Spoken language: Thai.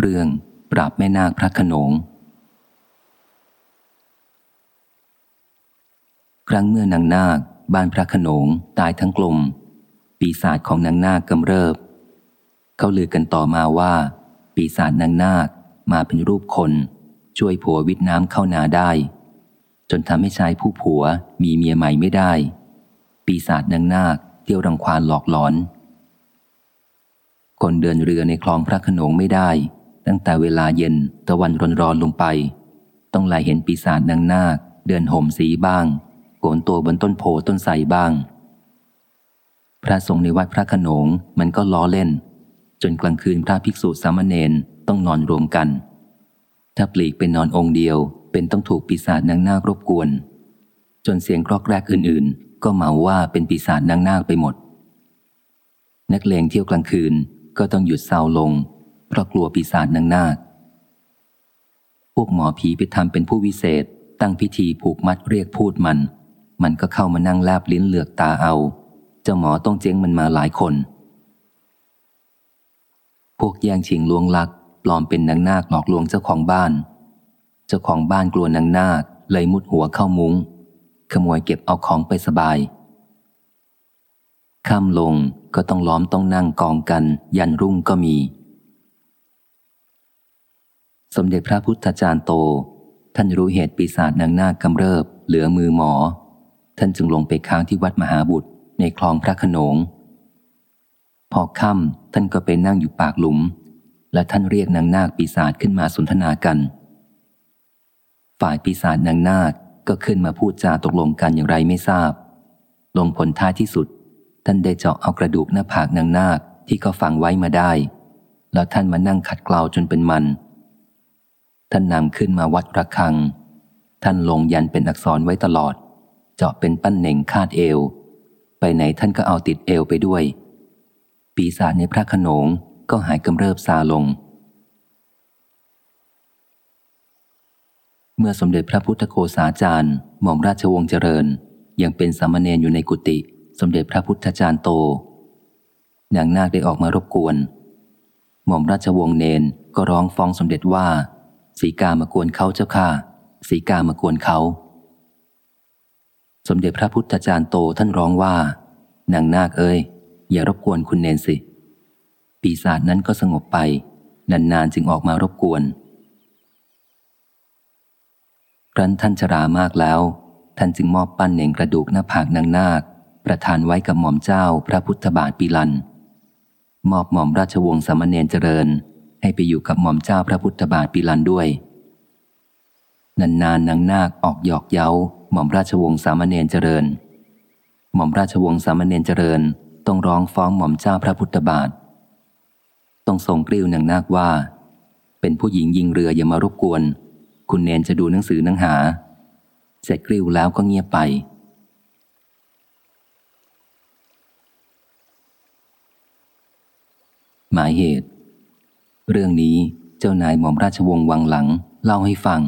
เรื่องปราบแม่นาคพระขนง ครั้งเมื่อนางนาคบ้านพระขนงตายทั้งกลม ปีศาจของนางนาคกำเริบ เขาลือกันต่อมาว่า ปีศาจนางนาคมาเป็นรูปคน ช่วยผัววิทน้ำเข้านาได้ จนทำให้ชายผู้ผัวมีเมียใหม่ไม่ได้ ปีศาจนางนาคเที่ยวรังควานหลอกหลอนคนเดินเรือในคลองพระขนงไม่ได้ ตั้งแต่เวลาเย็นตะวันร้อนรอนลงไป ต้องลายเห็นปีศาจนางนาค เดินห่มสีบ้างโกนตัวบนต้นโพต้นไทรบ้าง พระสงฆ์ในวัดพระขนงมันก็ล้อเล่น จนกลางคืนพระภิกษุสามเณรต้องนอนรวมกัน ถ้าปลีกเป็นนอนองค์เดียว เป็นต้องถูกปีศาจนางนาครบกวน จนเสียงกรอกแรกอื่นๆ ก็เมาว่าเป็นปีศาจนางนาคไปหมด นักเลงเที่ยวกลางคืนก็ต้องหยุดเศร้าลง เพราะกลัวปีศาจนางนาค พวกหมอผีไปทำเป็นผู้วิเศษ ตั้งพิธีผูกมัดเรียกพูดมัน มันก็เข้ามานั่งแลบลิ้นเหลือกตาเอา เจ้าหมอต้องเจ๊งมันมาหลายคน พวกแย่งชิงลวงลัก ปลอมเป็นนางนาคหลอกลวงเจ้าของบ้าน เจ้าของบ้านกลัวนางนาคเลยมุดหัวเข้ามุง้ง ขโมยเก็บเอาของไปสบายค่ำลงก็ต้องล้อมต้องนั่งกองกัน ยันรุ่งก็มี สมเด็จพระพุทธจารย์โต ท่านรู้เหตุปีศาจนางนาคกำเริบ เหลือมือหมอ ท่านจึงลงไปค้างที่วัดมหาบุตรในคลองพระขนง พอค่ำท่านก็ไปนั่งอยู่ปากหลุม และท่านเรียกนางนาคปีศาจขึ้นมาสนทนากัน ฝ่ายปีศาจนางนาคก็ขึ้นมาพูดจาตกลงกันอย่างไรไม่ทราบ ลงผลท้ายที่สุด ท่านได้เจาะเอากระดูกหน้าผากนางนาคที่เขาฝังไว้มาได้ แล้วท่านมานั่งขัดเกลาจนเป็นมัน ท่านนำขึ้นมาวัดระฆัง ท่านลงยันเป็นอักษรไว้ตลอด เจาะเป็นปั้นเหน่งคาดเอว ไปไหนท่านก็เอาติดเอวไปด้วย ปีศาจในพระขนงก็หายกำเริบซาลง เมื่อสมเด็จพระพุทธโคสาจารย์หม่อมราชวงศ์เจริญ ยังเป็นสามเณรอยู่ในกุฏิสมเด็จพระพุทธจารย์โตนางนาคได้ออกมารบกวน หม่อมราชวงศ์เนนก็ร้องฟ้องสมเด็จว่า สีกามากวนเขาเจ้าค่ะ สีกามากวนเขา สมเด็จพระพุทธจารย์โตท่านร้องว่า นางนาคเอ้ย อย่ารบกวนคุณเนนสิ ปีศาจนั้นก็สงบไป นานๆจึงออกมารบกวนครั้นท่านชรามากแล้ว ท่านจึงมอบปั้นเหน่งกระดูกหน้าผากนางนาค ประทานไว้กับหม่อมเจ้าพระพุทธบาทปีลัน มอบหม่อมราชวงศ์สมณเณรเจริญ ให้ไปอยู่กับหม่อมเจ้าพระพุทธบาทปีลันด้วย นานๆนางนาคออกหยอกเย้า หม่อมราชวงศ์สามเณรเจริญ หม่อมราชวงศ์สามเณรเจริญ ต้องร้องฟ้องหม่อมเจ้าพระพุทธบาท ต้องส่งกลิ้วนางนาคว่า เป็นผู้หญิงยิงเรืออย่ามารบกวน คุณเนนจะดูหนังสือหนังหา เสร็จกลิ้วแล้วก็เงียบไปหมายเหตุ เรื่องนี้เจ้านายหม่อมราชวงศ์วังหลังเล่าให้ฟัง